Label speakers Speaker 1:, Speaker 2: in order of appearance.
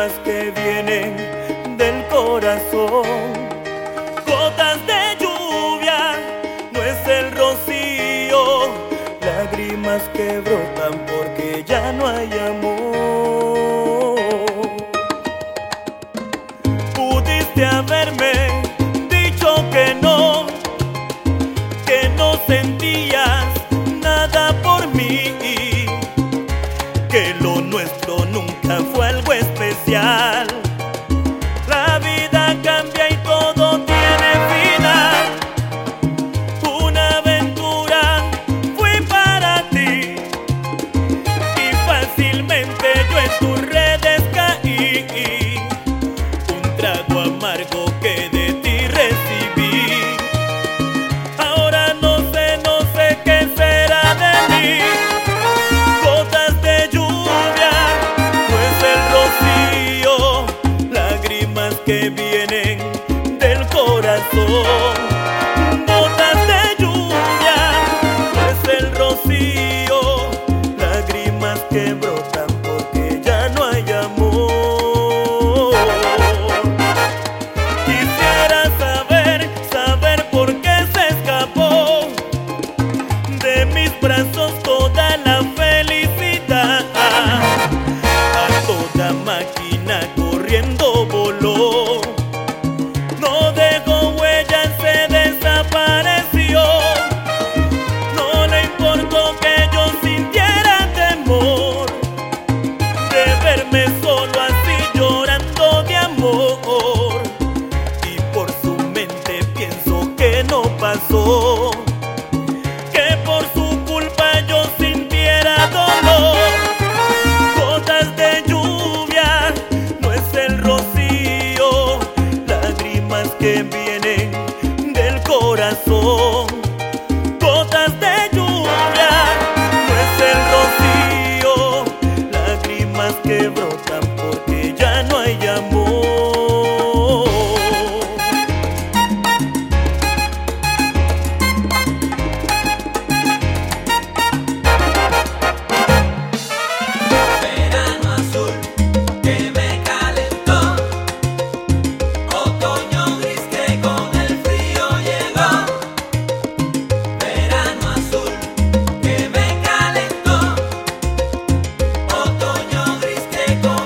Speaker 1: lágrimas que vienen del corazón. Gotas de lluvia, no es el rocío. Lágrimas que brotan porque ya no hay amor. Pudiste haberme dicho que no, que no sentías nada por mí, que lo mundial. alcanzó. México.